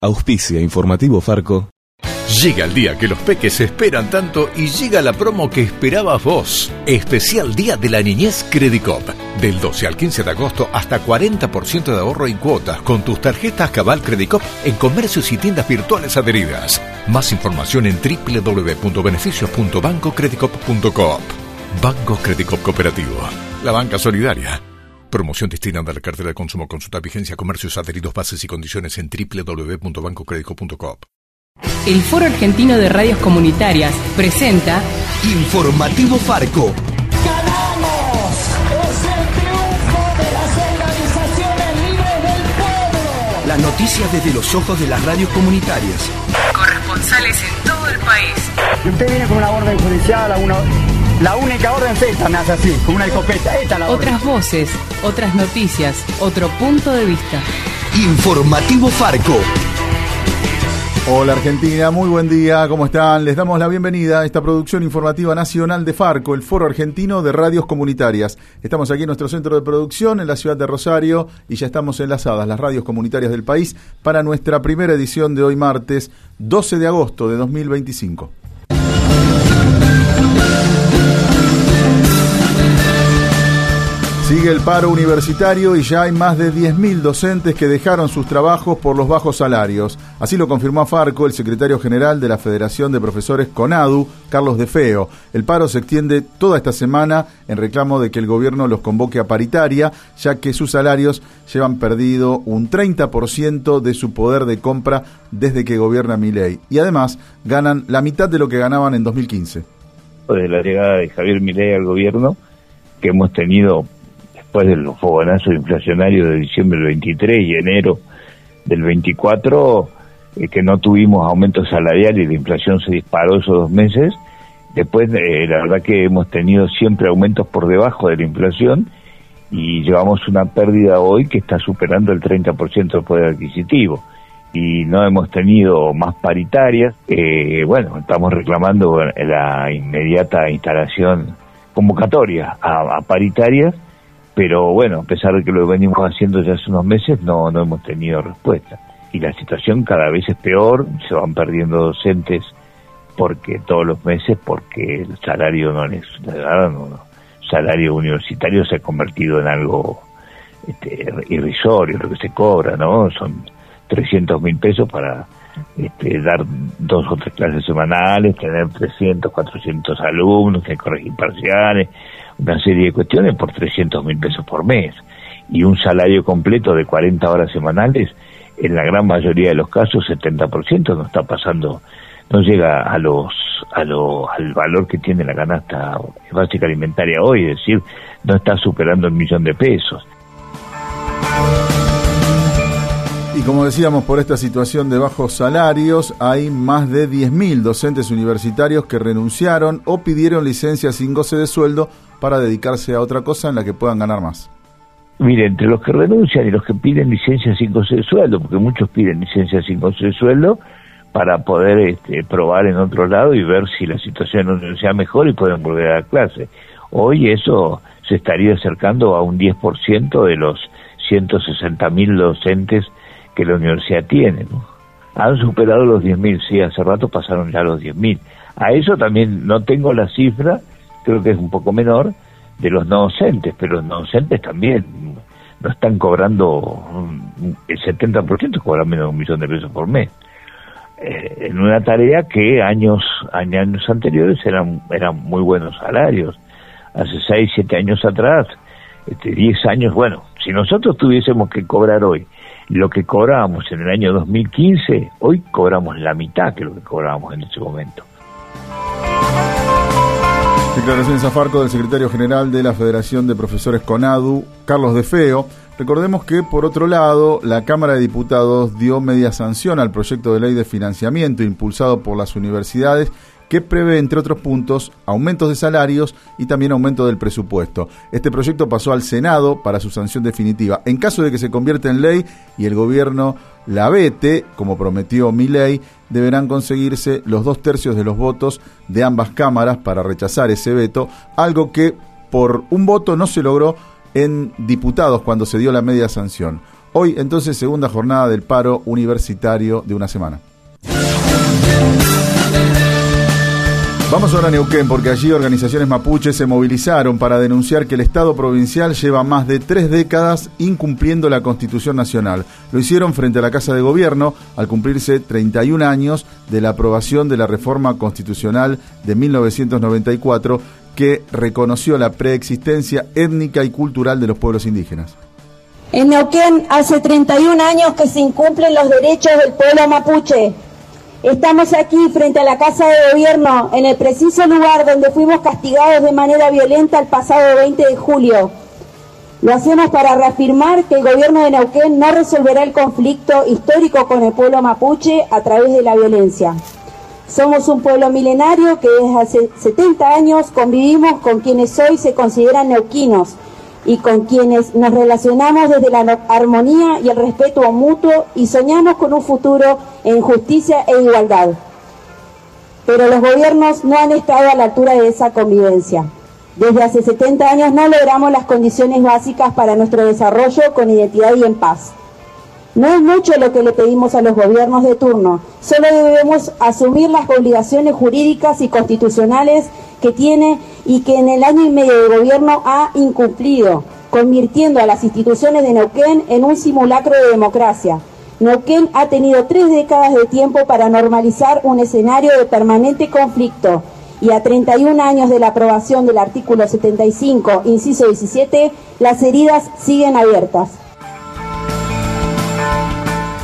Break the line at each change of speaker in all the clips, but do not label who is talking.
Auspicia Informativo Farco.
Llega el día que los peques esperan tanto y llega la promo que esperabas vos. Especial Día de la Niñez Credicop. Del 12 al 15 de agosto hasta 40% de ahorro en cuotas con tus tarjetas Cabal Credicop en comercios y tiendas virtuales adheridas. Más información en www.beneficios.bancocredicop.coop. Banco Credicop Cooperativo. La banca solidaria. Promoción destinada a la cartera de consumo. Consulta vigencia, comercios adheridos, bases y condiciones en www.bancocredico.com.
El Foro Argentino de Radios Comunitarias presenta
Informativo Farco.
¡Ganamos! ¡Es el triunfo de las organizaciones libres del pueblo!
Las noticias desde los ojos de las radios comunitarias.
corresponsales en todo el país.
Y usted viene con una orden judicial, una, la única orden es esta, me hace así, con una escopeta. Esta es la orden.
Otras voces, otras noticias, otro punto de vista.
Informativo Farco.
Hola Argentina, muy buen día, ¿cómo están? Les damos la bienvenida a esta producción informativa nacional de Farco, el Foro Argentino de Radios Comunitarias. Estamos aquí en nuestro centro de producción en la ciudad de Rosario y ya estamos enlazadas las radios comunitarias del país para nuestra primera edición de hoy martes 12 de agosto de 2025. Sigue el paro universitario y ya hay más de 10.000 docentes que dejaron sus trabajos por los bajos salarios. Así lo confirmó Farco el secretario general de la Federación de Profesores CONADU, Carlos De Feo. El paro se extiende toda esta semana en reclamo de que el gobierno los convoque a paritaria, ya que sus salarios llevan perdido un 30% de su poder de compra desde que gobierna Milei. Y además ganan la mitad de lo que ganaban en 2015.
De la llegada de Javier Milei al gobierno, que hemos tenido después de los fogonazos inflacionarios de diciembre del 23 y enero del 24, eh, que no tuvimos aumento salarial y la inflación se disparó esos dos meses. Después, eh, la verdad que hemos tenido siempre aumentos por debajo de la inflación y llevamos una pérdida hoy que está superando el 30% del poder adquisitivo. Y no hemos tenido más paritarias. Eh, bueno, estamos reclamando la inmediata instalación convocatoria a, a paritarias pero bueno, a pesar de que lo venimos haciendo ya hace unos meses, no, no hemos tenido respuesta. Y la situación cada vez es peor, se van perdiendo docentes porque todos los meses, porque el salario no es, no, salario universitario se ha convertido en algo este, irrisorio, lo que se cobra, ¿no? Son 300 mil pesos para este, dar dos o tres clases semanales, tener 300, 400 alumnos, que corregir parciales, una serie de cuestiones por 300 mil pesos por mes. Y un salario completo de 40 horas semanales, en la gran mayoría de los casos, 70% no está pasando, no llega a los, a lo, al valor que tiene la canasta básica alimentaria hoy, es decir, no está superando el millón de pesos.
Y como decíamos, por esta situación de bajos salarios, hay más de 10.000 docentes universitarios que renunciaron o pidieron licencia sin goce de sueldo para dedicarse a otra cosa en la que puedan ganar más.
Mire, entre los que renuncian y los que piden licencia sin goce de sueldo, porque muchos piden licencia sin goce de sueldo para poder este, probar en otro lado y ver si la situación en la universidad mejor y pueden volver a la clase. Hoy eso se estaría acercando a un 10% de los 160.000 docentes que la universidad tiene. ¿no? Han superado los 10.000, sí, hace rato pasaron ya los 10.000. A eso también no tengo la cifra, creo que es un poco menor, de los no docentes, pero los no docentes también no están cobrando, el 70% cobran menos de un millón de pesos por mes. Eh, en una tarea que años, años anteriores eran, eran muy buenos salarios. Hace 6, 7 años atrás, este, 10 años, bueno, si nosotros tuviésemos que cobrar hoy lo que cobrábamos en el año 2015, hoy cobramos la mitad que lo que cobrábamos en ese momento.
Declaraciones a Farco del secretario general de la Federación de Profesores CONADU, Carlos De Feo. Recordemos que, por otro lado, la Cámara de Diputados dio media sanción al proyecto de ley de financiamiento impulsado por las universidades que prevé, entre otros puntos, aumentos de salarios y también aumento del presupuesto. Este proyecto pasó al Senado para su sanción definitiva. En caso de que se convierta en ley y el gobierno la vete, como prometió mi ley, deberán conseguirse los dos tercios de los votos de ambas cámaras para rechazar ese veto, algo que por un voto no se logró en diputados cuando se dio la media sanción. Hoy entonces segunda jornada del paro universitario de una semana. Vamos ahora a Neuquén porque allí organizaciones mapuches se movilizaron para denunciar que el Estado provincial lleva más de tres décadas incumpliendo la Constitución Nacional. Lo hicieron frente a la Casa de Gobierno al cumplirse 31 años de la aprobación de la reforma constitucional de 1994 que reconoció la preexistencia étnica y cultural de los pueblos indígenas.
En Neuquén hace 31 años que se incumplen los derechos del pueblo mapuche Estamos aquí frente a la Casa de Gobierno, en el preciso lugar donde fuimos castigados de manera violenta el pasado 20 de julio. Lo hacemos para reafirmar que el gobierno de Neuquén no resolverá el conflicto histórico con el pueblo mapuche a través de la violencia. Somos un pueblo milenario que desde hace 70 años convivimos con quienes hoy se consideran neuquinos y con quienes nos relacionamos desde la armonía y el respeto mutuo y soñamos con un futuro en justicia e igualdad. Pero los gobiernos no han estado a la altura de esa convivencia. Desde hace 70 años no logramos las condiciones básicas para nuestro desarrollo con identidad y en paz. No es mucho lo que le pedimos a los gobiernos de turno, solo debemos asumir las obligaciones jurídicas y constitucionales que tiene y que en el año y medio de gobierno ha incumplido, convirtiendo a las instituciones de Neuquén en un simulacro de democracia. Neuquén ha tenido tres décadas de tiempo para normalizar un escenario de permanente conflicto y a 31 años de la aprobación del artículo 75, inciso 17, las heridas siguen abiertas.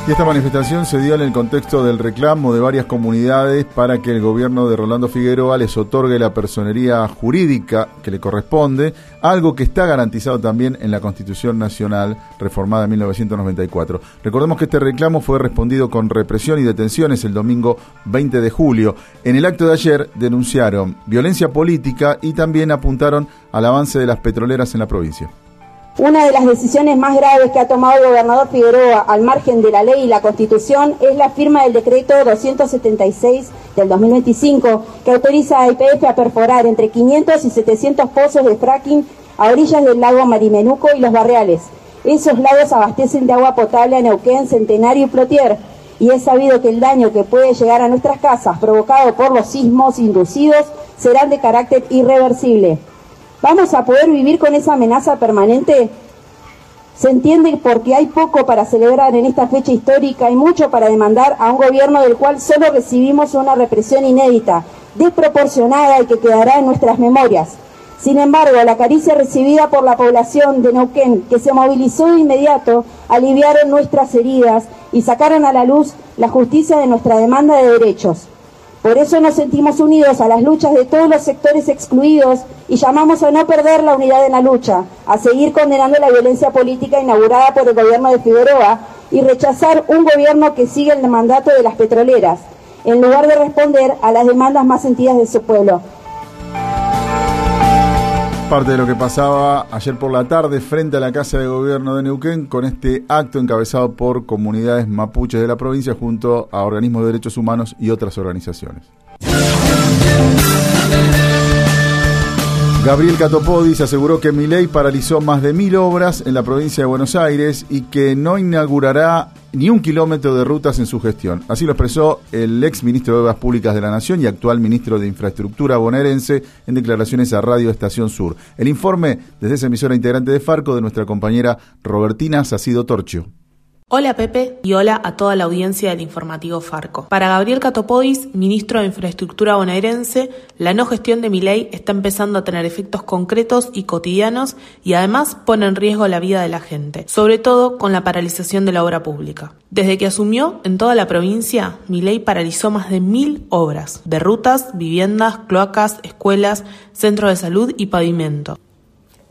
Y esta manifestación se dio en el contexto del reclamo de varias comunidades para que el gobierno de Rolando Figueroa les otorgue la personería jurídica que le corresponde, algo que está garantizado también en la Constitución Nacional reformada en 1994. Recordemos que este reclamo fue respondido con represión y detenciones el domingo 20 de julio. En el acto de ayer denunciaron violencia política y también apuntaron al avance de las petroleras en la provincia.
Una de las decisiones más graves que ha tomado el gobernador Figueroa al margen de la ley y la constitución es la firma del decreto 276 del 2025 que autoriza a IPF a perforar entre 500 y 700 pozos de fracking a orillas del lago Marimenuco y los barriales. Esos lagos abastecen de agua potable a Neuquén, Centenario y Plotier y es sabido que el daño que puede llegar a nuestras casas provocado por los sismos inducidos serán de carácter irreversible. ¿Vamos a poder vivir con esa amenaza permanente? Se entiende porque hay poco para celebrar en esta fecha histórica y mucho para demandar a un gobierno del cual solo recibimos una represión inédita, desproporcionada y que quedará en nuestras memorias. Sin embargo, la caricia recibida por la población de Neuquén, que se movilizó de inmediato, aliviaron nuestras heridas y sacaron a la luz la justicia de nuestra demanda de derechos. Por eso nos sentimos unidos a las luchas de todos los sectores excluidos y llamamos a no perder la unidad en la lucha, a seguir condenando la violencia política inaugurada por el gobierno de Figueroa y rechazar un gobierno que sigue el mandato de las petroleras, en lugar de responder a las demandas más sentidas de su pueblo
parte de lo que pasaba ayer por la tarde frente a la Casa de Gobierno de Neuquén con este acto encabezado por comunidades mapuches de la provincia junto a organismos de derechos humanos y otras organizaciones. Gabriel Catopodis aseguró que Milei paralizó más de mil obras en la provincia de Buenos Aires y que no inaugurará ni un kilómetro de rutas en su gestión. Así lo expresó el ex ministro de Obras Públicas de la Nación y actual ministro de Infraestructura bonaerense en declaraciones a Radio Estación Sur. El informe desde esa emisora integrante de Farco de nuestra compañera Robertina Sacido Torchio.
Hola Pepe y hola a toda la audiencia del informativo Farco. Para Gabriel Catopodis, ministro de Infraestructura bonaerense, la no gestión de mi ley está empezando a tener efectos concretos y cotidianos y además pone en riesgo la vida de la gente, sobre todo con la paralización de la obra pública. Desde que asumió en toda la provincia, mi ley paralizó más de mil obras de rutas, viviendas, cloacas, escuelas, centros de salud y pavimento.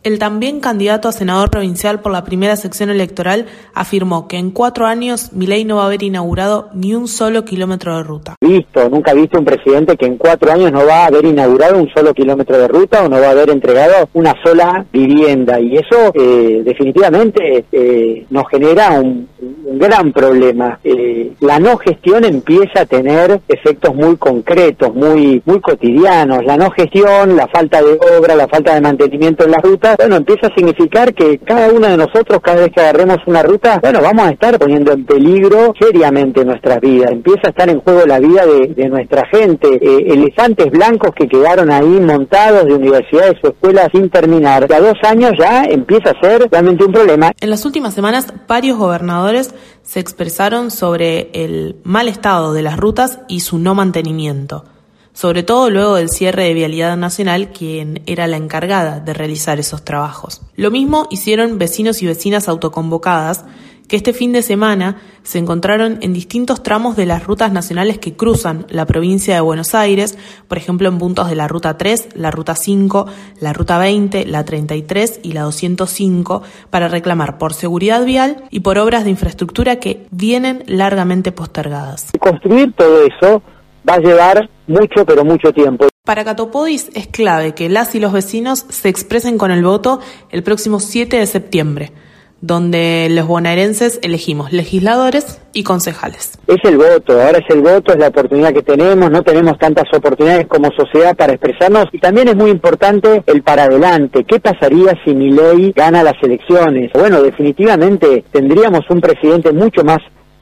El también candidato a senador provincial por la primera sección electoral afirmó que en cuatro años Milei no va a haber inaugurado ni un solo kilómetro de ruta.
Visto, nunca he visto un presidente que en cuatro años no va a haber inaugurado un solo kilómetro de ruta o no va a haber entregado una sola vivienda y eso eh, definitivamente eh, nos genera un, gran problema. Eh, la no gestión empieza a tener efectos muy concretos, muy muy cotidianos. La no gestión, la falta de obra, la falta de mantenimiento en las rutas, bueno, empieza a significar que cada uno de nosotros, cada vez que agarremos una ruta, bueno, vamos a estar poniendo en peligro seriamente nuestras vidas. Empieza a estar en juego la vida de, nuestra gente. Eh, elefantes blancos que quedaron ahí montados de universidades o escuelas sin terminar. A dos años ya empieza a ser realmente un problema.
En las últimas semanas, varios gobernadores se expresaron sobre el mal estado de las rutas y su no mantenimiento, sobre todo luego del cierre de Vialidad Nacional, quien era la encargada de realizar esos trabajos. Lo mismo hicieron vecinos y vecinas autoconvocadas, que este fin de semana se encontraron en distintos tramos de las rutas nacionales que cruzan la provincia de Buenos Aires, por ejemplo en puntos de la Ruta 3, la Ruta 5, la Ruta 20, la 33 y la 205, para reclamar por seguridad vial y por obras de infraestructura que vienen largamente postergadas.
Construir todo eso va a llevar mucho, pero mucho tiempo.
Para Catopodis es clave que las y los vecinos se expresen con el voto el próximo 7 de septiembre donde los bonaerenses elegimos legisladores y concejales.
Es el voto, ahora es el voto, es la oportunidad que tenemos, no tenemos tantas oportunidades como sociedad para expresarnos y también es muy importante el para adelante. ¿Qué pasaría si mi ley gana las elecciones? Bueno, definitivamente tendríamos un presidente mucho más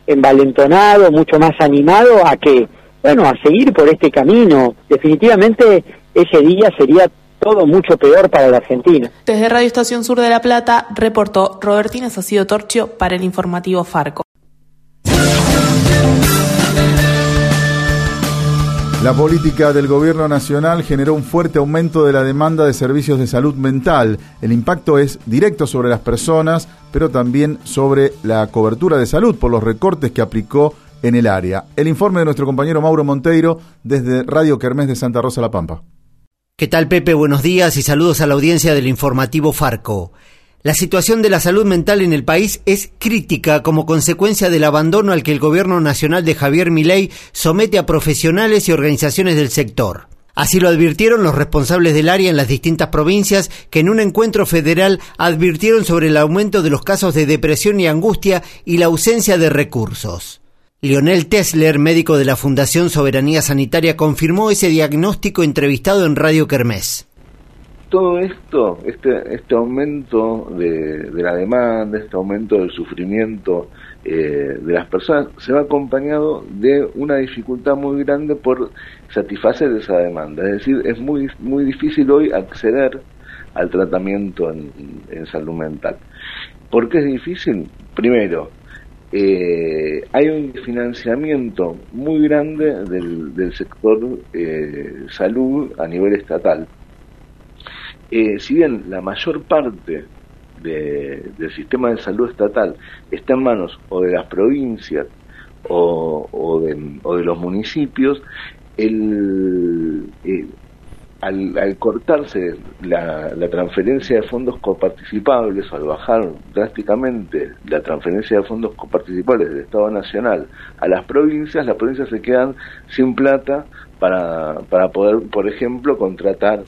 envalentonado, mucho más animado a que, bueno, a seguir por este camino. Definitivamente ese día sería todo mucho peor para la Argentina.
Desde Radio Estación Sur de La Plata, reportó Robertina Sacido Torchio para el informativo Farco.
La política del gobierno nacional generó un fuerte aumento de la demanda de servicios de salud mental. El impacto es directo sobre las personas, pero también sobre la cobertura de salud por los recortes que aplicó en el área. El informe de nuestro compañero Mauro Monteiro desde Radio Kermés de Santa Rosa La Pampa.
¿Qué tal Pepe? Buenos días y saludos a la audiencia del informativo Farco. La situación de la salud mental en el país es crítica como consecuencia del abandono al que el gobierno nacional de Javier Milei somete a profesionales y organizaciones del sector. Así lo advirtieron los responsables del área en las distintas provincias que en un encuentro federal advirtieron sobre el aumento de los casos de depresión y angustia y la ausencia de recursos. Lionel Tesler, médico de la Fundación Soberanía Sanitaria, confirmó ese diagnóstico entrevistado en Radio Kermés.
Todo esto, este, este aumento de, la demanda, este aumento del sufrimiento eh, de las personas, se va acompañado de una dificultad muy grande por satisfacer esa demanda. Es decir, es muy, muy difícil hoy acceder al tratamiento en, en salud mental. ¿Por qué es difícil? Primero, eh, hay un financiamiento muy grande del, sector eh, salud a nivel estatal. Eh, si bien la mayor parte del sistema de salud estatal está en manos o de las provincias o, de, o de, los municipios, el, eh, al, cortarse la, transferencia de fondos coparticipables, al bajar drásticamente la transferencia de fondos coparticipables del Estado Nacional a las provincias, las provincias se quedan sin plata para, para poder, por ejemplo, contratar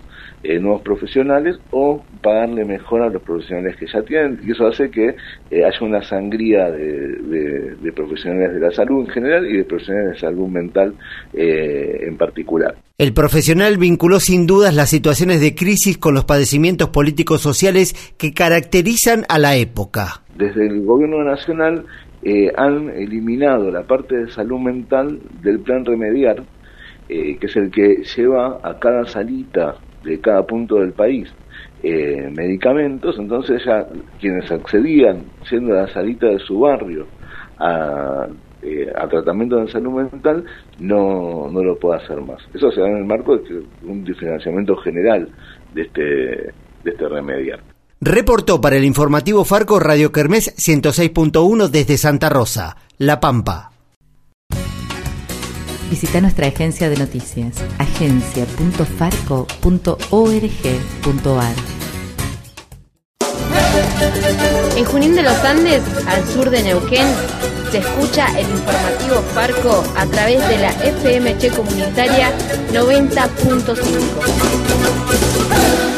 eh, nuevos profesionales o pagarle mejor a los profesionales que ya tienen y eso hace que eh, haya una sangría de, de, profesionales de la salud en general y de profesionales de salud mental eh, en particular.
El profesional vinculó sin dudas las situaciones de crisis con los padecimientos políticos sociales que caracterizan a la época.
Desde el gobierno nacional han eliminado la parte de salud mental del plan remediar, que es el que lleva a cada salita de cada punto del país eh, medicamentos, entonces ya quienes accedían, siendo la salita de su barrio, a, eh, a tratamiento de salud mental, no, no lo puede hacer más. Eso se da en el marco de un diferenciamiento general de este, de este remediar.
Reportó para el informativo Farco Radio Kermés 106.1 desde Santa Rosa, La Pampa.
Visita nuestra agencia de noticias, agencia.farco.org.ar.
En Junín de los Andes, al sur de Neuquén, se escucha el informativo Farco a través de la FMC comunitaria 90.5.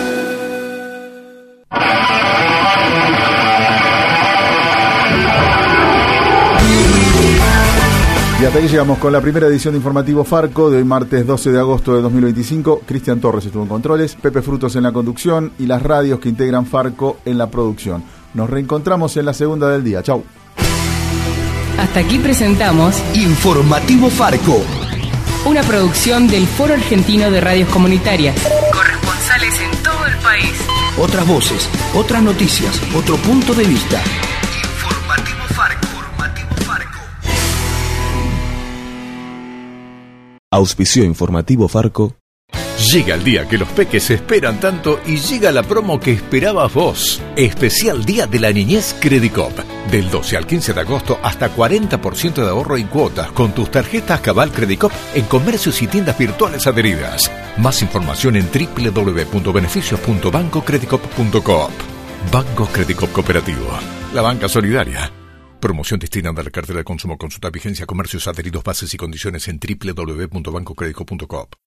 Hasta aquí llegamos con la primera edición de Informativo Farco de hoy martes 12 de agosto de 2025. Cristian Torres estuvo en controles, Pepe Frutos en la conducción y las radios que integran Farco en la producción. Nos reencontramos en la segunda del día. Chau.
Hasta aquí presentamos
Informativo Farco.
una producción del Foro Argentino de Radios Comunitarias. Corresponsales en todo el país.
Otras voces, otras noticias, otro punto de vista.
Auspicio informativo Farco.
Llega el día que los peques esperan tanto y llega la promo que esperabas vos. Especial Día de la Niñez Credicop. Del 12 al 15 de agosto hasta 40% de ahorro en cuotas con tus tarjetas Cabal Credicop en comercios y tiendas virtuales adheridas. Más información en www.beneficios.bancocredicop.coop. Banco Credicop Cooperativo. La banca solidaria. Promoción destinada a la cartera de consumo. Consulta vigencia, comercios adheridos, bases y condiciones en www.bancocredico.coop.